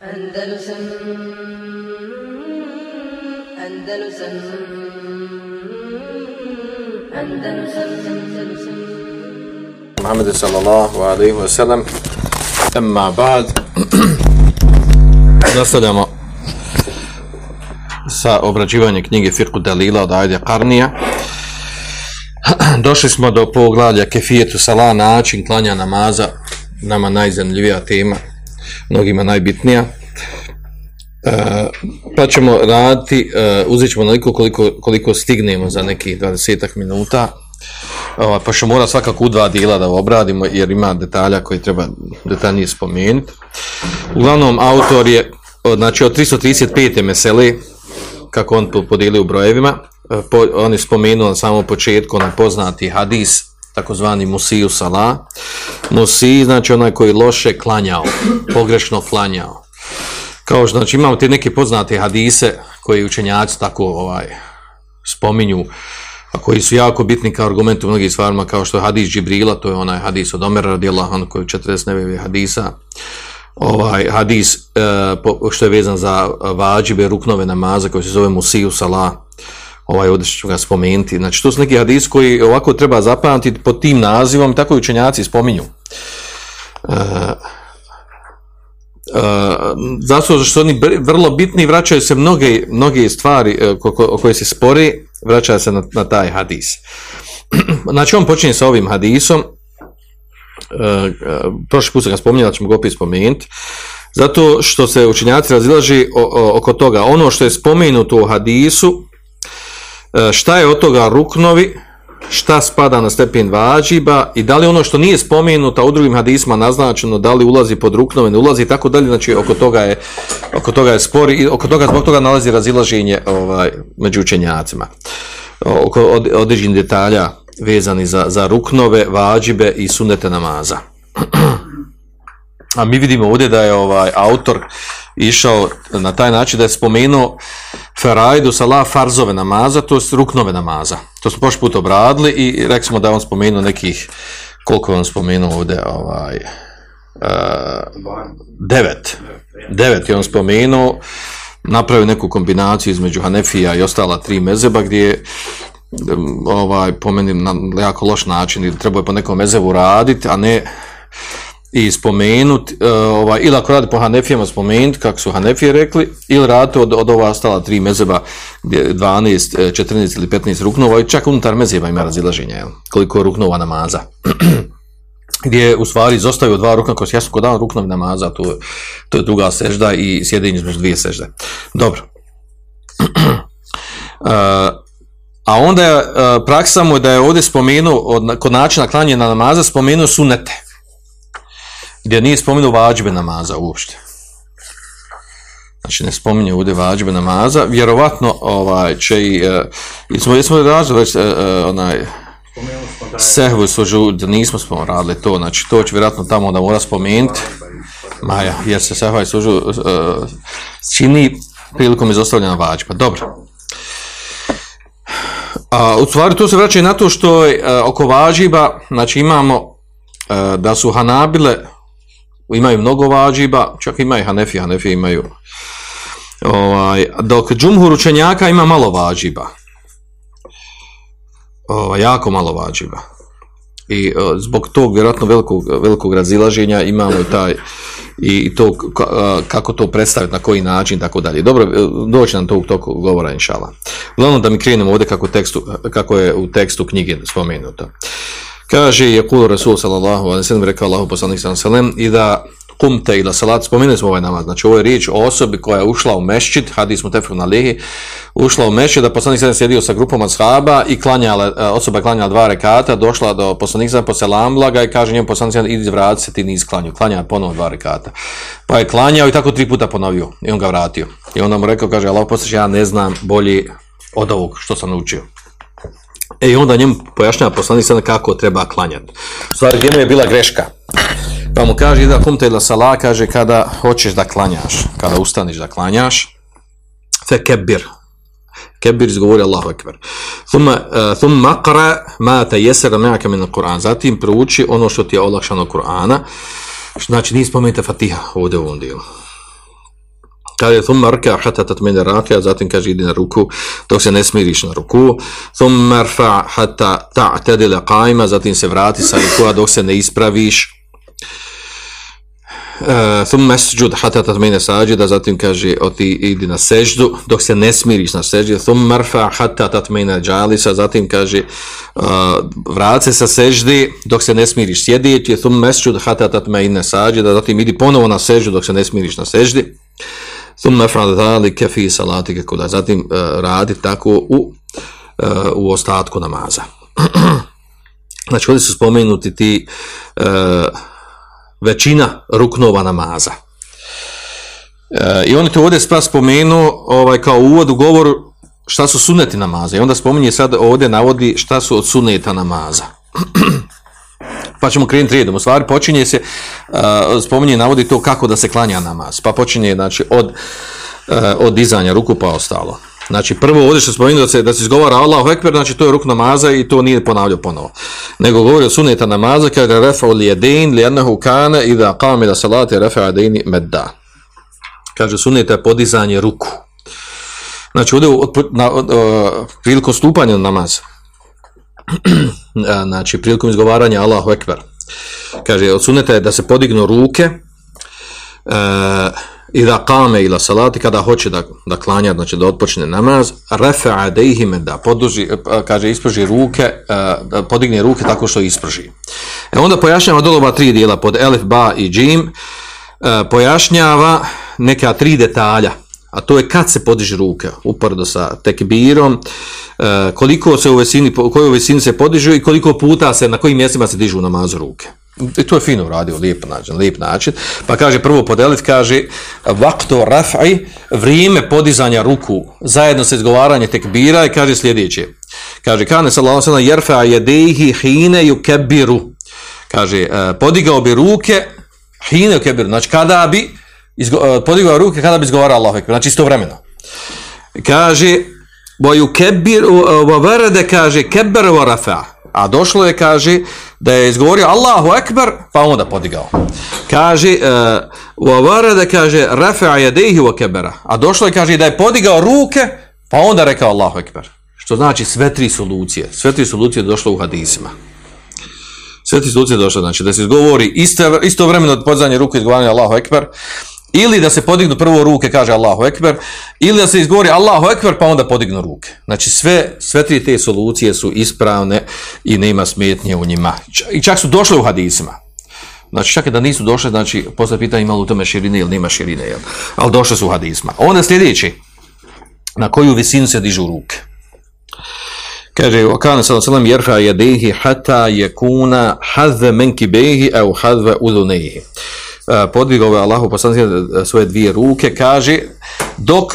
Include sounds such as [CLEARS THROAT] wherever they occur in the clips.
Andalusam Andalusam Andalusam Andalusam. Muhammed sallallahu alaihi wa sallam. Emma ba'd. [CLEARS THROAT] Nastavljamo sa obrađivanjem knjige Firku Dalila od Ajde Karnija. [CLEARS THROAT] Došli smo do poglavlja Kefijetu Sala, način klanja namaza, nama najzanimljivija tema, mnogima najbitnija. E, pa ćemo raditi, e, uzet ćemo naliko koliko, koliko stignemo za nekih 20 minuta, Ova, pa ćemo mora svakako u dva dijela da obradimo jer ima detalja koji treba detaljnije spomenuti. Uglavnom, autor je znači, od 335. mesele, kako on po- podijelio u brojevima, e, po, on je spomenuo na samom početku onaj poznati hadis, takozvani Musiju Salah. Musi, znači onaj koji loše klanjao, pogrešno klanjao. Kao što znači, imamo te neke poznate hadise koji učenjaci tako ovaj, spominju, a koji su jako bitni kao argument u mnogim stvarima, kao što je hadis Džibrila, to je onaj hadis od Omera radijallahu anhu koji je 49 hadisa, ovaj hadis e, po- što je vezan za vađibe ruknove namaza koji se zove Musiju Salah, ovaj ovdje ću ga spomenuti. Znači to su neki hadis koji ovako treba zapamtiti pod tim nazivom, tako i učenjaci spominju. E, Uh, zato što oni vrlo bitni, vraćaju se mnoge, mnoge stvari ko, o koje se spori, vraćaju se na, na taj hadis. [CLEARS THROAT] znači on počinje sa ovim hadisom, uh, prošli put sam ga spominjala, ćemo ga opet spomenuti, zato što se učinjaci razilaži oko toga. Ono što je spomenuto u hadisu, šta je od toga ruknovi, šta spada na stepen vađiba i da li ono što nije spomenuto u drugim hadisma naznačeno da li ulazi pod ruknove, ne ulazi i tako dalje, znači oko toga je, oko toga je spor i oko toga zbog toga nalazi razilaženje ovaj, među učenjacima. Oko od, određenih detalja vezani za, za ruknove, vađibe i sunete namaza. [CLEARS THROAT] A mi vidimo ovdje da je ovaj autor išao na taj način da je spomenuo Ferajdu salah farzove namaza, to je ruknove namaza. To smo prošli put obradili i rekli smo da je on spomenuo nekih, koliko je on spomenuo ovdje, ovaj, uh, devet. Devet je on spomenuo, napravio neku kombinaciju između Hanefija i ostala tri mezeba gdje je ovaj, po meni na jako loš način, ili trebao je po nekom mezevu raditi, a ne i spomenut, uh, ovaj, ili ako radi po Hanefijama spomenut, kako su Hanefije rekli, ili radi od, od ova ostala tri mezeba, gdje je 12, eh, 14 ili 15 ruknova, i čak unutar mezeba ima razilaženja, jel? koliko ruknova namaza. [CLEARS THROAT] gdje je u stvari izostavio dva rukna koji su jasno kod dan ruknovi namaza, to, to je druga sežda i sjedinje između dvije sežde. Dobro. Uh, [CLEARS THROAT] a onda je praksa mu je da je ovdje spomenuo, od, kod načina klanjena namaza, spomenuo sunete gdje nije spomenuo vađbe namaza uopšte. Znači ne spominje ovdje vađbe namaza, vjerovatno ovaj, će i, uh, i smo, jesmo radili već uh, onaj sehvu sužu, da nismo smo radili to, znači to će vjerojatno tamo da mora spomenuti, Maja, jer se sehva i sužu uh, čini prilikom izostavljena vađba. Dobro. A, u stvari to se vraća i na to što je uh, oko vađiba, znači imamo uh, da su Hanabile imaju mnogo vađiba, čak ima i Hanefi, Hanefi imaju ovaj, dok džumhur učenjaka ima malo vađiba. Ovaj, jako malo vađiba. I uh, zbog tog vjerojatno velikog, velikog razilaženja imamo taj i to ka- kako to predstaviti, na koji način, tako dalje. Dobro, e, doći nam to u toku govora, inšala. Uglavnom da mi krenemo ovdje kako, tekstu, kako je u tekstu knjige spomenuto. Kaže je kul Rasul sallallahu alejhi ve sellem rekao Allahu poslanik sellem i da kumte ila salat spomenuli smo ovaj namaz. Znači ovo je riječ o osobi koja je ušla u mešćid hadis mutafekun alihi ušla u mešćid da poslanik sallallahu sjedio sa grupom ashaba i klanjala e, osoba klanjala dva rekata došla do poslanika sallallahu poselamla ga i kaže njemu poslanik sallallahu idi vrati se ti nisi klanjao. Klanja ponovo dva rekata. Pa je klanjao i tako tri puta ponovio i on ga vratio. I onda mu rekao kaže Allah poslanik ja ne znam bolje od ovog što sam naučio E i onda njemu pojašnjava poslanik sada kako treba klanjati. U stvari, gdje mu je bila greška? Pa mu kaže, da kumte ila sala, kaže, kada hoćeš da klanjaš, kada ustaniš da klanjaš, fe kebir. Kebir izgovori Allahu ekber. Thumma, uh, thumma ma tayassara ma'aka min al-Qur'an. Zatim prouči ono što ti je olakšano Kur'ana. Znači, nije spomenuta Fatiha ovdje u ovom dijelu. Kaže, thumma rka hata tatmine rakija, zatim kaže, idi na ruku, dok se ne smiriš na ruku. Thumma rfa hata ta'tadila qajma, zatim se vrati sa rukua dok se ne ispraviš. Uh, thumma sujud hata tatmine sađida, zatim kaže, oti idi na seždu, dok se ne smiriš na seždi. Thumma rfa hata tatmine džalisa, zatim kaže, uh, vrati se sa seždi, dok se ne smiriš sjediti. Thumma sujud hata tatmine sađida, zatim idi ponovo na seždu, dok se ne smiriš na seždi. Thumma fa'al dhalika fi salatika kuda. Zatim uh, radi tako u, uh, u ostatku namaza. [CLEARS THROAT] znači, ovdje su spomenuti ti uh, većina ruknova namaza. I oni to ovdje spas spomenu ovaj, kao uvod u govoru šta su suneti namaza. I onda spominje sad ovdje navodi šta su od suneta namaza. [CLEARS THROAT] pa ćemo krenuti redom. U stvari počinje se, uh, spominje navodi to kako da se klanja namaz. Pa počinje znači, od, uh, od dizanja ruku pa ostalo. Znači prvo ovdje što spominje da se, da se izgovara Allahu Ekber, znači to je ruk namaza i to nije ponavljao ponovo. Nego govori o suneta namaza kada refa li jedin li jednahu kane i da qami da salati refa jedini medda. Kaže suneta je podizanje ruku. Znači ovdje od, na, od, prilikom stupanja na namaz, znači prilikom izgovaranja Allahu Ekber, kaže od suneta je da se podignu ruke uh, i da kame ila salati kada hoće da, da klanja, znači da otpočne namaz, refa'a dejhime da poduži, kaže isprži ruke, da podigne ruke tako što isprži. E onda pojašnjava dolova tri dijela pod elif, ba i džim, pojašnjava neka tri detalja, a to je kad se podiže ruke, upordo sa tekbirom, koliko se u visini, kojoj visini se podižu i koliko puta se, na kojim mjestima se dižu namazu ruke. I to je fino uradio, lijep način, lijep način. Pa kaže prvo podelit, kaže vakto raf'i, vrijeme podizanja ruku, zajedno sa izgovaranje tekbira i kaže sljedeće. Kaže, kane sallallahu sallam, jerfa jedehi hine ju kebiru. Kaže, podigao bi ruke, hine ju kebiru, znači kada bi izgo, podigao ruke, kada bi izgovarao Allah, znači istovremeno. Kaže, bo ju kebiru, varade, kaže, kebiru rafa' a došlo je, kaže, da je izgovorio Allahu Ekber, pa onda podigao. Kaže, u uh, da kaže, rafa'a yadehi wa kebera. A došlo je, kaže, da je podigao ruke, pa onda rekao Allahu Ekber. Što znači sve tri solucije. Sve tri solucije došlo u hadisima. Sve tri solucije došlo, znači da se izgovori isto, isto vremeno od podizanja ruke izgovaranja Allahu Ekber, ili da se podignu prvo ruke, kaže Allahu Ekber, ili da se izgovori Allahu Ekber, pa onda podignu ruke. Znači sve, sve tri te solucije su ispravne i nema smetnje u njima. I čak su došle u hadisima. Znači čak i da nisu došle, znači posle pitanja imalo u tome širine ili nema širine, jel? ali došle su u hadisima. Onda sljedeći, na koju visinu se dižu ruke. Kaže, okane sallam sallam, jerfa jadehi hata jekuna hadve menki behi au hadve udunehi podigao je Allahu poslanik svoje dvije ruke, kaže dok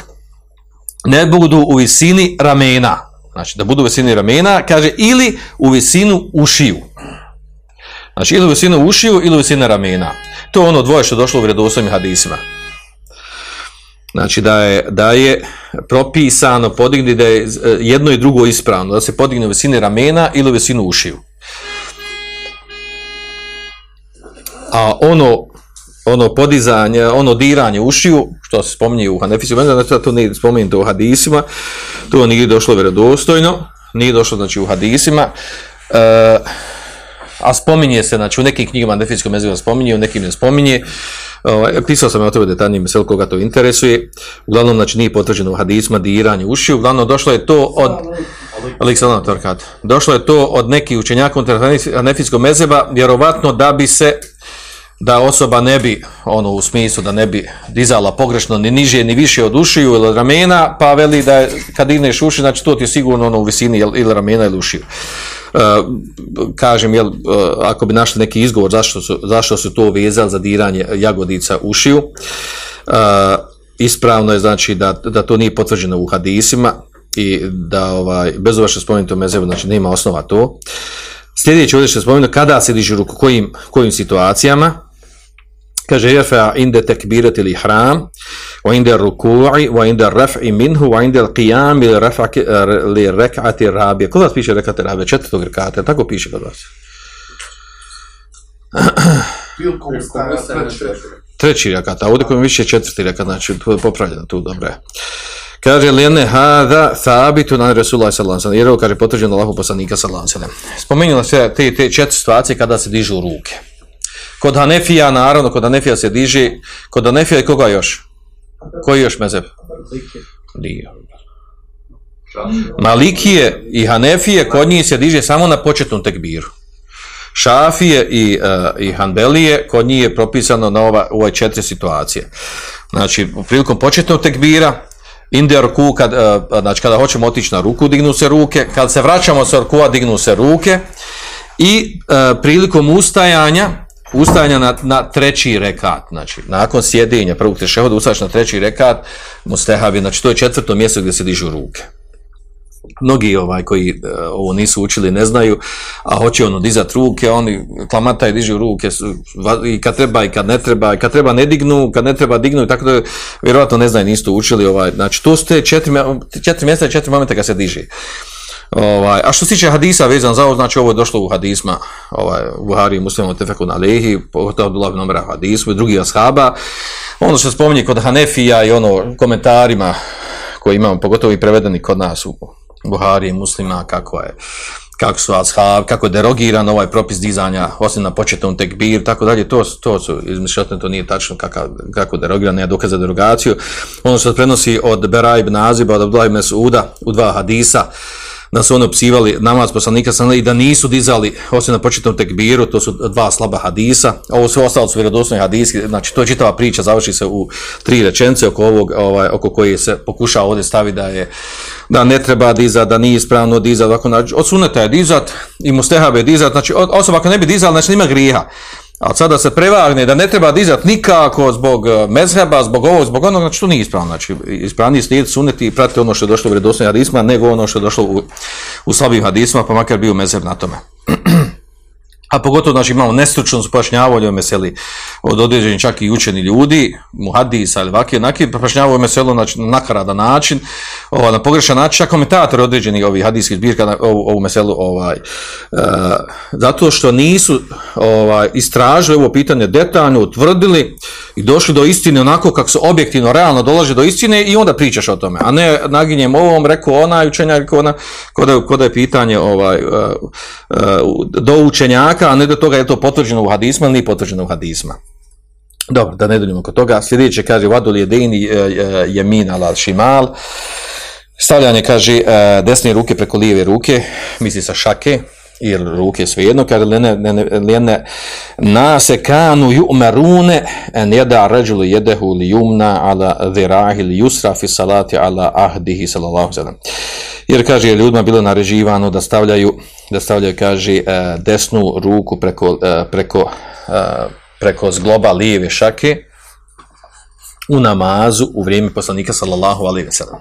ne budu u visini ramena, znači da budu u visini ramena, kaže ili u visinu ušiju. Znači ili u visinu ušiju ili u visinu ramena. To je ono dvoje što je došlo u vredosovim hadisima. Znači da je, da je propisano podigni da je jedno i drugo ispravno, da se podigne u visini ramena ili u visinu ušiju. A ono ono podizanje, ono diranje ušiju, što se spominje u Hanefisiju, znači to nije spomenuto u hadisima, to nije došlo vjerodostojno, nije došlo znači u hadisima, e, a spominje se, znači u nekim knjigama Hanefijskom jezikom spominje, u nekim ne spominje, ovaj, pisao sam o tome detaljnije mesel koga to interesuje, uglavnom znači nije potvrđeno u hadisima diranje ušiju, uglavnom došlo je to od Aleksandar Torkat. Došlo je to od nekih učenjaka Hanefijskog mezeba, vjerovatno da bi se da osoba ne bi, ono u smislu da ne bi dizala pogrešno ni niže ni više od ušiju ili ramena, pa veli da je, kad digneš uši, znači to ti je sigurno ono u visini ili ramena ili ušiju. Uh, kažem, jel, uh, ako bi našli neki izgovor zašto su, zašto su to vezali za diranje jagodica ušiju, uh, ispravno je znači da, da to nije potvrđeno u hadisima i da ovaj, bez ova što spomenuto mezevu, znači nema osnova to. Sljedeće ovdje što spomenuto, kada se diži ruku, kojim, kojim situacijama, kaže jefa inde tekbirat ili hram wa inde ruku'i wa inde raf'i minhu wa inde qiyam ili raf'i li rek'ati rabije kod vas piše rek'ati rabije četvrtog rekata tako piše kod vas treći rekat, a ovdje kod više četvrti rekat, znači to je popravljeno tu, dobro je. Kaže Lijene hada thabitu na Resulullah sallallahu. Jer ovo kaže potvrđeno Allahu poslanika sallallahu. Spomenula se te te četiri situacije kada se dižu ruke. Kod Hanefija naravno, kod Hanefija se diže, kod Hanefija i koga još? Koji još mezeb? Nije. Malikije i Hanefije kod njih se diže samo na početnom tekbiru. Šafije i, uh, i Hanbelije kod njih je propisano na ova, ove četiri situacije. Znači, prilikom početnog tekbira, Indija ruku, kad, uh, znači kada hoćemo otići na ruku, dignu se ruke, kad se vraćamo sa rukua, dignu se ruke i uh, prilikom ustajanja, ustajanja na, na treći rekat, znači nakon sjedinja prvog tešehoda ustaješ na treći rekat, mustehavi, znači to je četvrto mjesto gdje se dižu ruke mnogi ovaj koji uh, ovo nisu učili ne znaju, a hoće ono dizat ruke, oni klamata i dižu ruke i kad treba i kad ne treba, i kad treba ne dignu, kad ne treba dignu tako da vjerojatno ne znaju, nisu učili ovaj, znači to su te četiri, četiri mjesta i četiri momenta kad se diže. Ovaj, a što se tiče hadisa vezan za ovo, znači ovo je došlo u hadisma, ovaj, Buhari, muslimu, tefeku na lehi, pogotovo bila bi nomera hadisu i drugi ashaba. Ono što spominje kod Hanefija i ono komentarima koji imamo, pogotovo i prevedeni kod nas u Buhari i muslima, kako je kako su ashab, kako je derogiran ovaj propis dizanja, osim na početnom tekbir, tako dalje, to, to su izmišljatne, to nije tačno kako, kako derogiran, nema dokaza derogaciju. Ono što se prenosi od Bera ibn Aziba, od Abdullah ibn Suda, u dva hadisa, da su oni opsivali namaz poslanika i da nisu dizali osim na početnom tekbiru, to su dva slaba hadisa, ovo sve ostalo su vjerodostojni hadisi, znači to je čitava priča, završi se u tri rečence oko ovog, ovaj, oko koje se pokušava ovdje staviti da je da ne treba dizati, da nije ispravno dizati, ovako, znači, suneta je dizat i mustehabe je dizat, znači osoba ako ne bi dizala, znači nima griha. A sada se prevagne da ne treba dizati nikako zbog e, mezheba, zbog ovog, zbog onog, znači to nije ispravno. Znači, ispravni slijed suneti i pratiti ono što je došlo u vredosnim hadisma, nego ono što je došlo u, u slabim hadisma, pa makar bio mezheb na tome. [CLEARS THROAT] a pogotovo znači imamo nestručno pojašnjavanje o meseli od određenih čak i učeni ljudi, muhadisa ili vaki, onaki pojašnjavaju meselu na nakaradan način, ovaj, na pogrešan način, čak komentator određeni ovih hadijskih zbirka na ovu, ovu meselu, ovaj, uh, zato što nisu ovaj, istražili ovo pitanje detaljno, utvrdili i došli do istine onako kako se objektivno, realno dolaže do istine i onda pričaš o tome, a ne naginjem ovom, rekao onaj učenjak, rekao ona, kod je, kod je pitanje ovaj, uh, uh, do učenjaka, a ne do toga je to potvrđeno u hadisma ili nije potvrđeno u hadisma. Dobro, da ne dođemo kod toga. Sljedeće kaže vadul jedini jemin ala šimal. Stavljanje kaže desne ruke preko lijeve ruke, misli sa šake, ili ruke svejedno, kaže lene, lene, lene nase kanu ju'merune en jeda ređulu jedehu li jumna ala dhirahi li yusra fi salati ala ahdihi sallallahu sallam. Jer kaže je ljudima bilo naređivano da stavljaju da stavljaju kaže desnu ruku preko preko preko zgloba lijeve šake u namazu u vrijeme poslanika sallallahu alejhi ve sellem.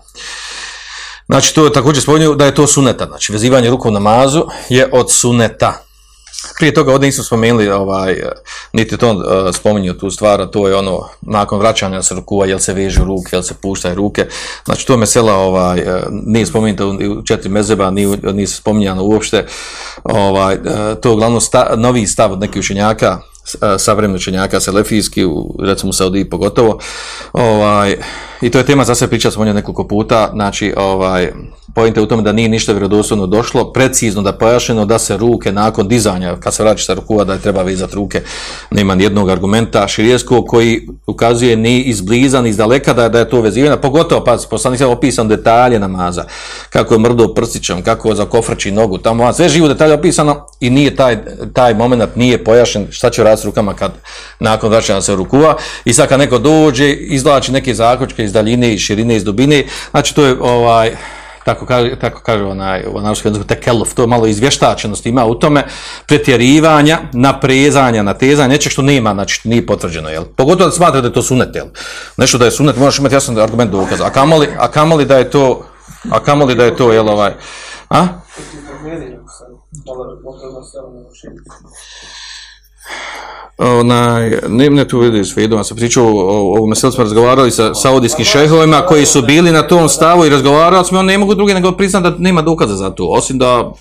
Znači, to je također spomenuo da je to suneta. Znači, vezivanje ruku u namazu je od suneta. Prije toga ovdje nismo spomenuli, ovaj, niti to uh, spominju tu stvar, to je ono, nakon vraćanja se rukuva, jel se vežu ruke, jel se puštaju ruke. Znači, to mesela, ovaj, uh, nije spomenuto u četiri mezeba, nije, nije spominjano uopšte. Ovaj, uh, to je uglavnom sta, novi stav od nekih učenjaka, savremeni učenjaka, selefijski, recimo u Saudiji pogotovo. Ovaj, I to je tema za sve priča smo nekoliko puta, znači ovaj pojente u tome da nije ništa vjerodostojno došlo, precizno da pojašnjeno da se ruke nakon dizanja, kad se vraća sa rukua da je treba vezati ruke, nema jednog argumenta širijesko koji ukazuje ni izbliza ni izdaleka da, da je to vezivanje, pogotovo pa poslanik se opisan detalje namaza, kako je mrdo prstićem, kako je za kofrči nogu, tamo sve živo detalje opisano i nije taj, taj moment nije pojašnjen šta će raditi s rukama kad nakon vraćanja se rukua. I sad kad neko dođe, izvlači neke zakočke iz daljine, iz širine, iz dubine, znači to je ovaj tako kaže, tako kaže onaj, jeziku, tekeluf, to je malo izvještačenost ima u tome, pretjerivanja, naprezanja, natezanja, nečeg što nema, znači nije potvrđeno, jel? Pogotovo da smatra da je to sunet, jel? Nešto da je sunet, možeš imati jasan argument dokaza. A kamoli, a kamoli da je to, a kamoli da je to, jel, ovaj, a? Onaj, ne, ne tu vidi s vidom, sam pričao o ovom meselu, smo razgovarali sa saudijskim šehovima koji su bili na tom stavu i razgovarali smo, on ne mogu drugi nego priznati da nema dokaza za to, osim da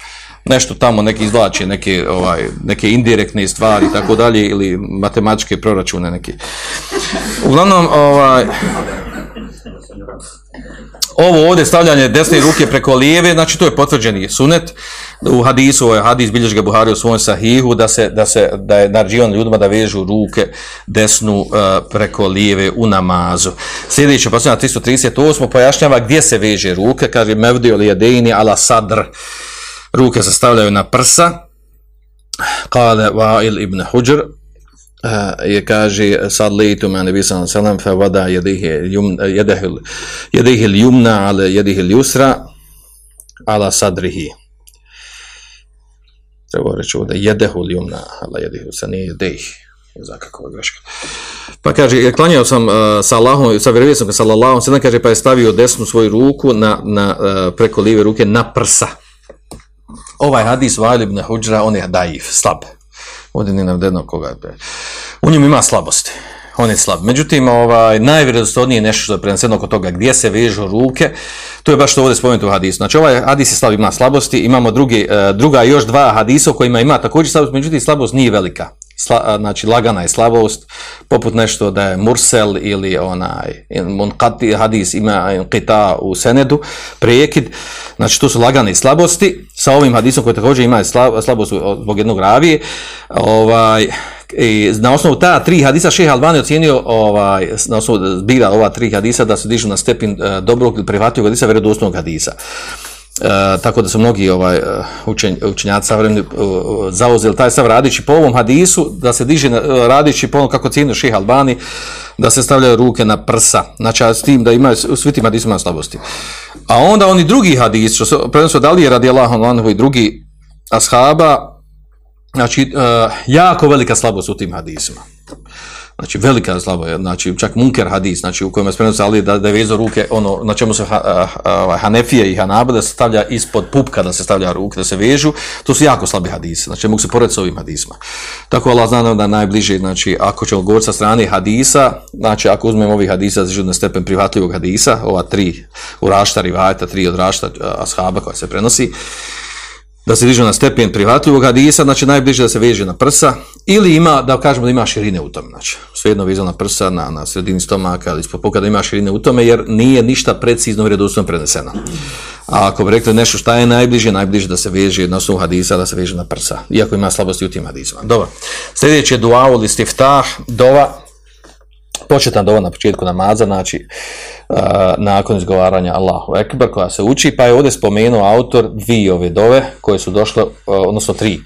nešto tamo neki izvlači, neke, ovaj, neke indirektne stvari i tako dalje, ili matematičke proračune neki. Uglavnom, ovaj, ovo ovdje stavljanje desne ruke preko lijeve, znači to je potvrđeni sunet. U hadisu, ovaj hadis bilježi ga Buhari u svojom sahihu, da, se, da, se, da je naređivan ljudima da vežu ruke desnu uh, preko lijeve u namazu. Sljedeće, posljedna 338. pojašnjava gdje se veže ruke, kaže mevdio li jedini ala sadr. Ruke se stavljaju na prsa. Kale Vail ibn Huđr, je kaže sad litu ma nebi sallam sallam fa vada yadihi yum yadahu yadihi al-yumna ala sadrihi. Treba reći ovdje jedehu al-yumna ala yadihi sa nije jedih za kakva greška. Pa kaže ja klanjao sam uh, sa Allahom sa vjerovjesnikom sallallahu sallam kaže pa je stavio desnu svoju ruku na, na uh, preko lijeve ruke na prsa. Ovaj hadis Vail ibn Hudžra on je daif slab ovdje nije navedeno koga je. U njemu ima slabosti. On je slab. Međutim, ovaj, najvjerodostojnije nešto što je preneseno oko toga gdje se vežu ruke, to je baš što ovdje spomenuto u hadisu. Znači, ovaj hadis je slab, ima slabosti, imamo drugi, uh, druga još dva hadisa u kojima ima također slabost, međutim, slabost nije velika. Sla, znači, lagana je slabost, poput nešto da je mursel ili onaj, munkati hadis ima kita u senedu, prijekid, znači, to su lagane slabosti, sa ovim hadisom koji također ima slabost zbog jednog ravije, ovaj, i na osnovu ta tri hadisa šeha Albani ocjenio ovaj, na osnovu zbira ova tri hadisa da se dižu na stepin uh, dobrog ili prihvatljivog hadisa vjerodostojnog hadisa. Uh, tako da su mnogi ovaj učen, učenjaci savremeni uh, zauzeli taj stav radići po ovom hadisu da se diže radići po ovom kako cijenio šeha Albani da se stavljaju ruke na prsa znači s tim da imaju u svitim hadisima slabosti a onda oni drugi hadis što se prenosu da li je radi Allahu i drugi ashaba znači, jako velika slabost u tim hadisima. Znači, velika slabost, znači, čak munker hadis, znači, u kojem je spremno ali da, da je vezo ruke, ono, na čemu se ha, ha, Hanefije i Hanaba, da se stavlja ispod pupka, da se stavlja ruke, da se vežu, to su jako slabi hadisi, znači, mogu se porediti s ovim hadisima. Tako, Allah zna da najbliže, znači, ako ćemo govoriti sa strane hadisa, znači, ako uzmemo ovih hadisa za na stepen prihvatljivog hadisa, ova tri, u rašta rivajta, tri od rašta ashaba koja se prenosi, da se diže na stepen prihvatljivog hadisa, znači najbliže da se veže na prsa, ili ima, da kažemo da ima širine u tome, znači svejedno vezano na prsa, na, na sredini stomaka, ali ispod puka da ima širine u tome, jer nije ništa precizno vredostojno preneseno. A ako bi rekli nešto šta je najbliže, najbliže da se veže na osnovu hadisa, da se veže na prsa, iako ima slabosti u tim hadisima. Dobro, sljedeće je dua u listiftah, dova, početna dova na početku namaza, znači nakon izgovaranja Allahu Ekber koja se uči, pa je ovdje spomenuo autor dvije ove dove koje su došle, odnosno tri.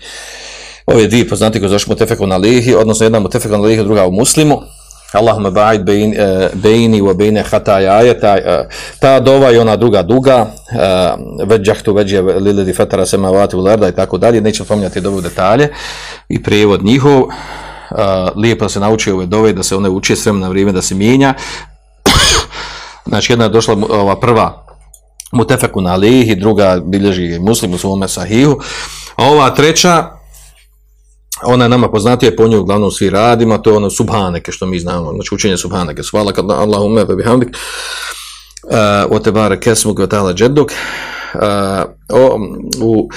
Ove dvije poznati koje su došle mutefeku na lihi, odnosno jedna mutefeku na lihi, druga u muslimu. Allahumma ba'id bejni wa bejne hataja ta, ta dova i ona druga duga, veđahtu veđe lilidi fetara semavati u larda i tako dalje, nećemo spominjati dobu detalje i prijevod njihov lijepo da se nauči ove dove, da se one uče sve na vrijeme da se mijenja. [COUGHS] znači jedna je došla ova prva mutefeku na alihi, druga bilježi muslim u svome sahihu, a ova treća ona je nama poznatija, po njoj uglavnom svi radimo, to je ono subhaneke što mi znamo, znači učenje subhaneke, svala kad Allahumme bebi hamdik, tebare kesmuk, o džeduk, uh, u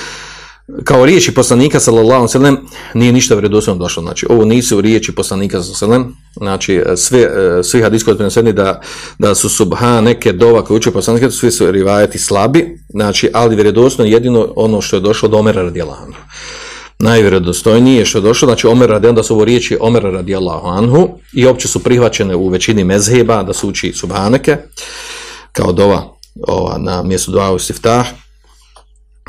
kao riječi poslanika sallallahu alejhi ve nije ništa vjerodostojno došlo. Znači ovo nisu riječi poslanika sallallahu alejhi znači sve svi hadisi koji preneseni da da su subhan neke dova koje uče poslanika svi su rivajeti slabi. Znači ali vjerodostojno jedino ono što je došlo do Omera radijallahu anhu. Najvjerodostojnije što je došlo znači Omer radi da su ovo riječi Omer radijallahu anhu i opće su prihvaćene u većini mezheba da su uči subhaneke kao dova ova, na mjestu dva u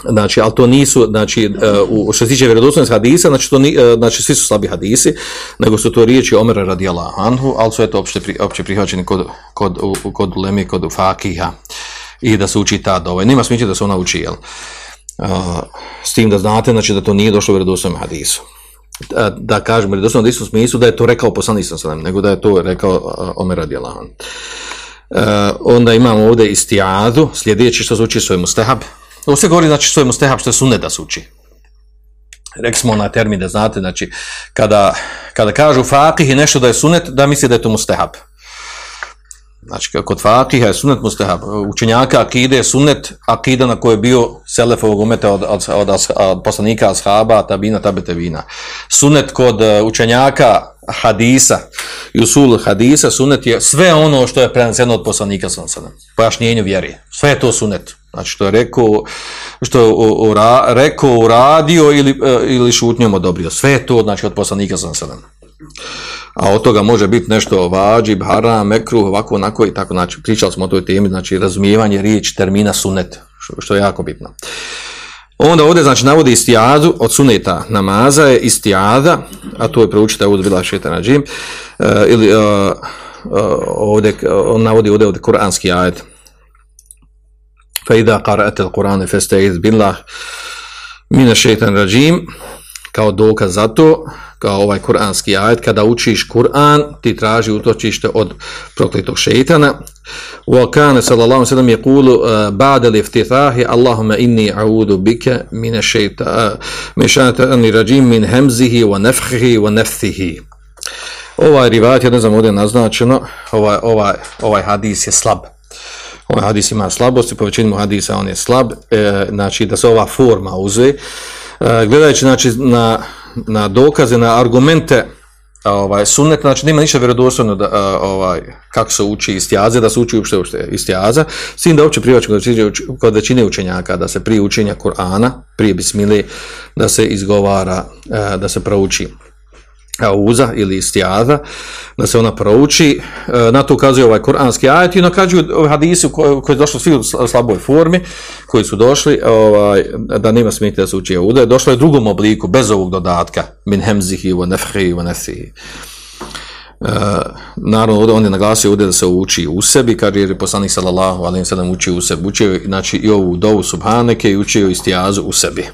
Znači, ali to nisu, znači, uh, što se tiče vjerodostojnosti hadisa, znači, to ni, uh, znači, svi su slabi hadisi, nego su to riječi Omera radijala anhu, ali su eto opšte, pri, opće prihvaćeni kod, kod, u, kod Ulemi, kod Fakiha, i da se uči ta dova. Nema smiće da se ona uči, jel? Uh, s tim da znate, znači, da to nije došlo u vjerodostojnom hadisu. Da, da kažemo, vjerodostojnom hadisu u smislu da je to rekao poslanik sam nego da je to rekao Omer radijala anhu. Onda imamo ovdje istijadu, sljedeći što se uči svoj mustahab, Ovo se govori, znači, što je mustehab, što je sunet da se uči. Rekli smo na termin da znate, znači, kada, kada kažu fakih i nešto da je sunet, da misli da je to mustehab. Znači, kod Fatiha je sunnet mustahab. Učenjaka akide je sunnet akida na kojoj je bio Selefovog umeta od, od, od, od poslanika ashaba, tabina, tabetevina. Sunnet kod e, učenjaka hadisa i usul hadisa, sunnet je sve ono što je preneseno od poslanika sam. Pojašnjenju vjeri. Sve je to sunnet. Znači, što je rekao, što je ura- rekao, uradio ili, e, ili šutnjom odobrio. Sve je to, znači, od poslanika sam sada a od toga može biti nešto vađib, haram, mekruh, ovako, onako i tako, znači, pričali smo o toj temi, znači, razumijevanje riječi termina sunet, što, je jako bitno. Onda ovdje, znači, navodi istijazu od suneta namaza je istijada, a to je proučite ovdje bila šetana džim, uh, ili uh, uh, ovdje, on navodi ovdje, ovdje kuranski ajet. Ida qara'ate al-Qur'ane fasta'id billah mina šeitan rađim, kao dokaz za to, kao ovaj kuranski ajet, kada učiš Kur'an, ti traži utočište od proklitog šeitana. Wa kana sallallahu ve sellem yaqulu uh, ba'da al-iftitahi Allahumma inni a'udhu bika min ash-shaytan min shaytani rajim min hamzihi wa nafthihi wa nafthihi. Ovaj rivat je ne znam ovdje naznačeno, ovaj, ovaj, ovaj hadis je slab. Ovaj hadis ima slabosti, po većini hadisa on je slab, e, znači da se ova forma uze. E, gledajući znači, na, na dokaze, na argumente ovaj, sunnet, znači nema ništa vjerodostojno da, ovaj, kako se uči istijaze, da se uči uopšte uopšte istijaza, s tim da uopće privač kod, većine učenjaka, da se prije učenja Kur'ana, prije bismile, da se izgovara, e, da se prouči auza ili istijaza, da se ona prouči, e, na to ukazuje ovaj kuranski ajet i nakađuju ove hadisi koji, su došli svi u sl- slaboj formi, koji su došli, ovaj, da nema smijeti da se uči auza, došlo je u drugom obliku, bez ovog dodatka, min hemzihi, wa nefhi, wa nesihi. Uh, naravno, ovdje on je naglasio ovdje da se uči u sebi, jer je poslanik sallallahu alaihi sallam učio u sebi, učio je, znači i ovu dovu subhaneke i učio istijazu u sebi.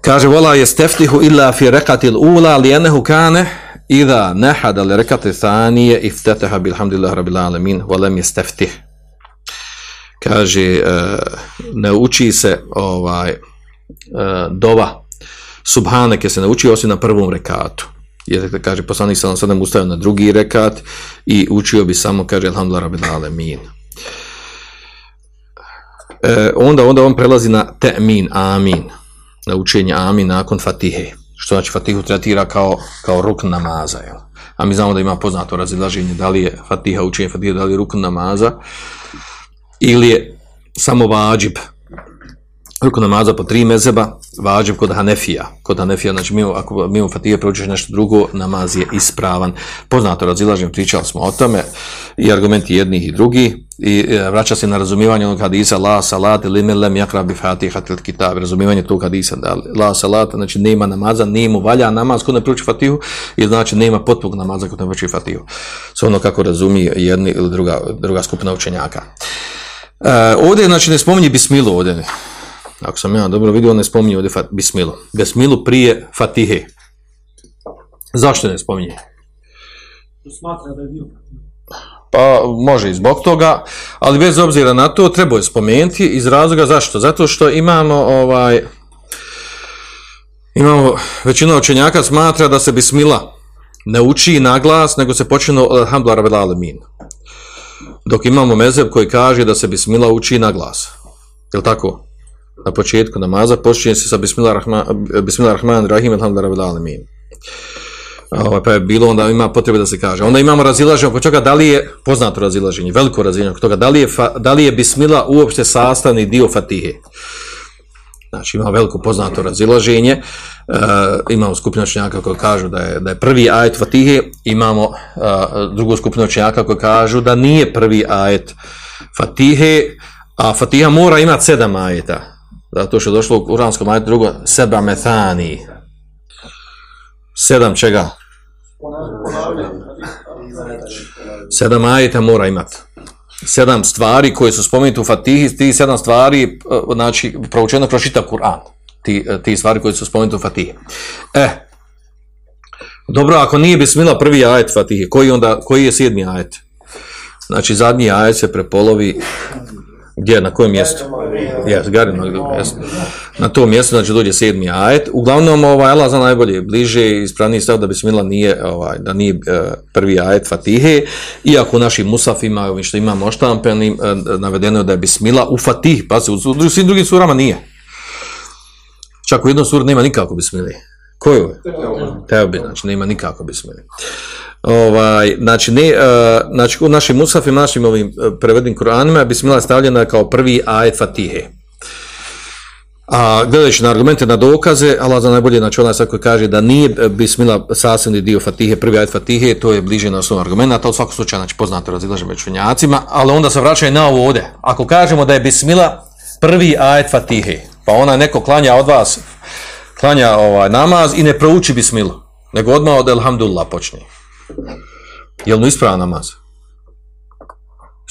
Kaže, vola je steftihu illa fi rekatil ula, li enehu kane, idha nehada li rekati thanije, ifteteha bilhamdulillah rabbil alamin, volem je steftih. Kaže, uh, ne uči se ovaj, uh, dova, subhaneke se ne uči osim na prvom rekatu. Jer, kaže, poslanik sam sada ustavio na drugi rekat i učio bi samo, kaže, alhamdulillah rabbil alamin. E, onda, onda on prelazi na te'min, amin na učenje amin nakon fatihe. Što znači fatihu tretira kao, kao rukn namaza. Jel? A mi znamo da ima poznato razilaženje da li je fatiha učenje fatihe, da li je rukn namaza ili je samo vađib. Rukn namaza po tri mezeba, vađib kod Hanefija. Kod Hanefija, znači mimo, ako mimo fatihe proučiš nešto drugo, namaz je ispravan. Poznato razilaženje, pričali smo o tome i argumenti jednih i drugih i e, vraća se na razumijevanje onog hadisa la salat ili min lem yakra bi fatihatil kitab. Razumijevanje tog hadisa da la salat znači nema namaza nema valja namaz ko ne prouči fatihu i znači nema potpog namaza ko ne prouči fatihu sve ono kako razumije jedni ili druga, druga skupina učenjaka. E, ovdje znači ne spominje bismilu ovdje. Ako sam ja dobro vidio ne spominje ovdje fat, bismilu. Bismilu prije fatihe. Zašto ne spominje? Smatra da je bio Pa može i zbog toga, ali bez obzira na to treba je spomenuti iz razloga zašto? Zato što imamo ovaj imamo većina učenjaka smatra da se bismila ne uči na glas, nego se počne alhamdulillah rabbil alamin. Dok imamo mezeb koji kaže da se bismila uči na glas. Je li tako? Na početku namaza počinje se sa bismillah rahman, bismillah rahman rahim alhamdulillah rabbil alamin. Ovaj, pa je bilo onda ima potrebe da se kaže. Onda imamo razilaženje oko toga da li je poznato razilaženje, veliko razilaženje oko toga da li je, da li je bismila uopšte sastavni dio fatihe. Znači ima veliko poznato razilaženje. E, imamo skupinu učenjaka koji kažu da je, da je prvi ajet fatihe, imamo e, drugu skupinu učenjaka koji kažu da nije prvi ajet fatihe, a fatiha mora imati sedam ajeta. Zato što je došlo u kuranskom ajetu drugo, seba methani. Sedam čega? Sedam ajeta mora imati. Sedam stvari koje su spomenute u Fatihi, ti sedam stvari, e, znači, proučeno kroz čitav Kur'an. Ti, e, ti stvari koje su spomenute u Fatihi. E, dobro, ako nije bismila prvi ajet Fatihi, koji, onda, koji je sedmi ajet? Znači, zadnji ajet se prepolovi Gdje, na kojem mjestu? Jes, Garin, jes. Na tom mjestu, znači dođe sedmi ajet. Uglavnom, ovaj, Allah zna najbolje, bliže i ispravniji stav da bismila nije, ovaj, da nije e, prvi ajet Fatihe, iako u našim musafima, ovim što imamo oštampenim, e, navedeno je da je bismila u Fatih, pa se u, u svim drugim surama nije. Čak u jednom suru nema nikako bismili. Koju? Teobi, znači nema nikako bismili. Ovaj, znači, ne, uh, znači, u našim musafima, našim ovim uh, prevedenim Koranima, bismila je stavljena kao prvi ajet Fatihe. A gledajući na argumente, na dokaze, Allah za najbolje, znači onaj sad koji kaže da nije e, bismila sasvim dio Fatihe, prvi ajet Fatihe, to je bliže na osnovu argumenta, to u svakom slučaju, znači poznato razilaže među učenjacima, ali onda se vraćaju na ovo ovdje. Ako kažemo da je bismila prvi ajet Fatihe, pa ona neko klanja od vas, klanja ovaj namaz i ne prouči bismilu, nego odmah od Elhamdulillah počne. Je li mu ispravan namaz?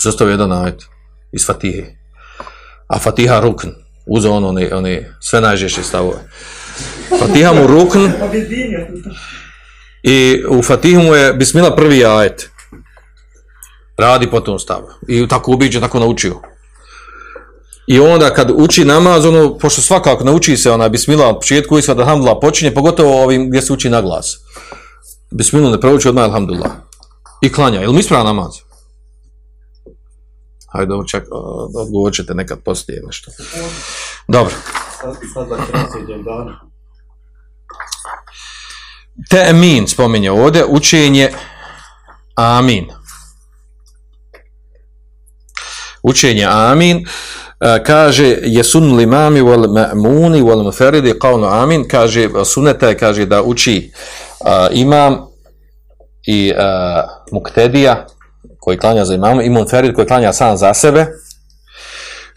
Zostao jedan ajet iz Fatihe. A Fatiha rukn. Uzeo on one, one sve najžešće stavove. Fatiha mu rukn i u Fatihu mu je Bismillah prvi ajet. Radi po tom stavu. I tako ubiđe, tako naučio. I onda kad uči namaz, ono, pošto svakako nauči se ona Bismillah od početku i sada Alhamdulillah počinje, pogotovo ovim gdje se uči na glas. Bismillah ne prouči odmah Alhamdulillah. I klanja. Ili mi isprava namaz? Hajde, čak, odgovorit ćete nekad poslije nešto. Dobro. Te'min spominje ovdje, učenje amin. Učenje amin. Uh, kaže jesun limami wal ma'muni wal mufaridi qawlu amin kaže suneta je kaže da uči uh, imam i uh, muktedija koji klanja za imama i munferid koji klanja sam za sebe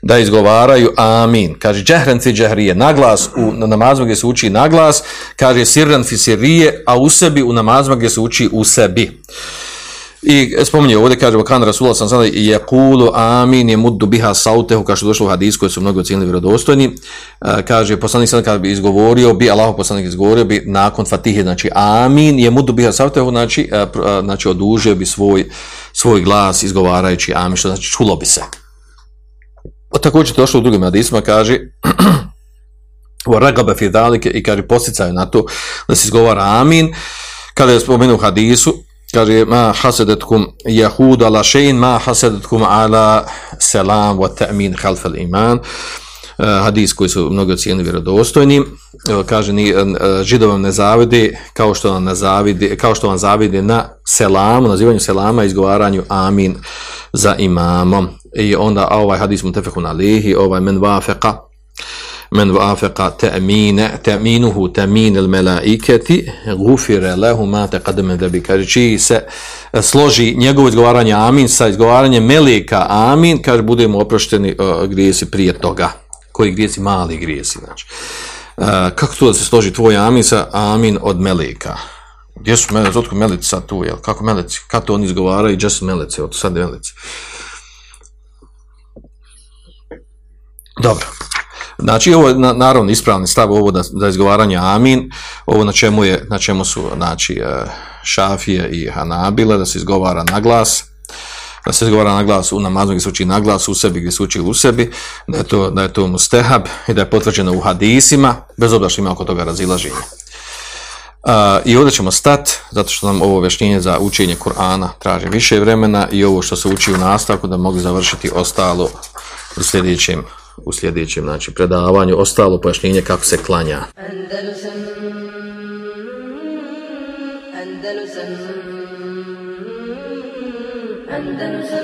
da izgovaraju amin. Kaže džehren fi džehrije, naglas u na namazima gdje se uči naglas, kaže sirran fi sirrije, a u sebi u namazima gdje se uči u sebi. I spominje ovdje, kaže Vakan Rasulullah sam sada, je kulu amin je muddu biha sautehu, kao što je došlo u hadisku, koji su mnogo ocijenili vjerodostojni, kaže, poslanik sada kada bi izgovorio, bi Allah poslanik izgovorio, bi nakon fatihe, znači amin je muddu biha sautehu, znači, znači odužio bi svoj, svoj glas izgovarajući amin, što znači čulo bi se. Također došlo u drugim hadisma, kaže, [CLEARS THROAT] ragabe fi dalike, i kaže, posticaju na to da se izgovara amin, kada je spomenuo hadisu, kaže ma hasadetkum jahud ala šein ma hasadetkum ala selam wa ta'min half al iman uh, hadis koji su mnogo cijeni vjerodostojni kaže ni uh, židovom ne zavidi kao što vam zavidi kao što vam zavidi na selamu nazivanju selama izgovaranju amin za imamom. I onda ovaj hadis mutafekun alihi ovaj men vafeqa men vafeqa ta'mine, ta'minuhu ta'min il melaiketi, gufire lehu ma kademe debi. Kaže, čiji se složi njegovo izgovaranje amin sa izgovaranjem meleka amin, kaže, budemo oprošteni uh, grijesi prije toga. Koji grijesi? Mali grijesi, znači. Uh, kako to da se složi tvoj amin sa amin od meleka? Gdje su meleci? Otko meleci sad tu, jel? Kako meleci? Kako to oni izgovaraju? Gdje su meleci? Od sad meleci. Dobro. Znači, ovo je naravno ispravni stav ovo da, da izgovaranje amin, ovo na čemu, je, na čemu su znači, e, šafije i hanabile, da se izgovara na glas, da se izgovara na glas u namazu gdje se uči na glas, u sebi gdje se uči u sebi, da je to, da je to mustehab i da je potvrđeno u hadisima, bez obzira što ima oko toga razilaženja. Uh, I ovdje ćemo stati, zato što nam ovo objašnjenje za učenje Kur'ana traži više vremena i ovo što se uči u nastavku da mogu završiti ostalo u sljedećem u sljedećem znači, predavanju ostalo pojašnjenje kako se klanja. Andalusam Andalusam Andalusam